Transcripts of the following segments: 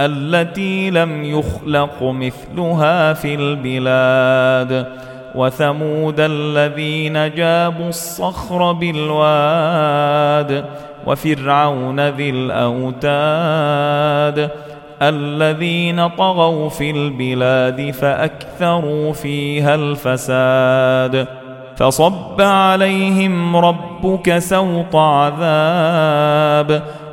التي لم يخلق مثلها في البلاد. وثمود الذين جابوا الصخر بالواد وفرعون ذي الأوتاد. الذين طغوا في البلاد فأكثروا فيها الفساد. فصب عليهم ربك سوط عذاب.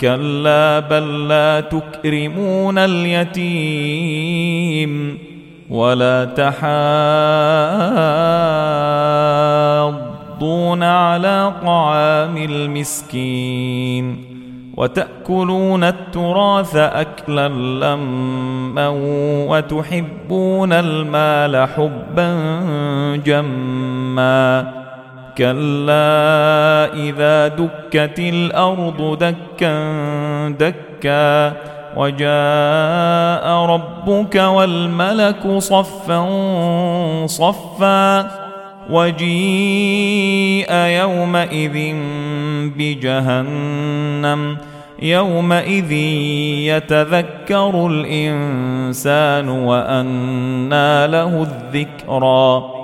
كلا بل لا تكرمون اليتيم ولا تحاضون على طعام المسكين وتأكلون التراث أكلا لما وتحبون المال حبا جمّا كلا إذا دكت الأرض دكا دكا وجاء ربك والملك صفا صفا وجيء يومئذ بجهنم يومئذ يتذكر الإنسان وأنى له الذكرى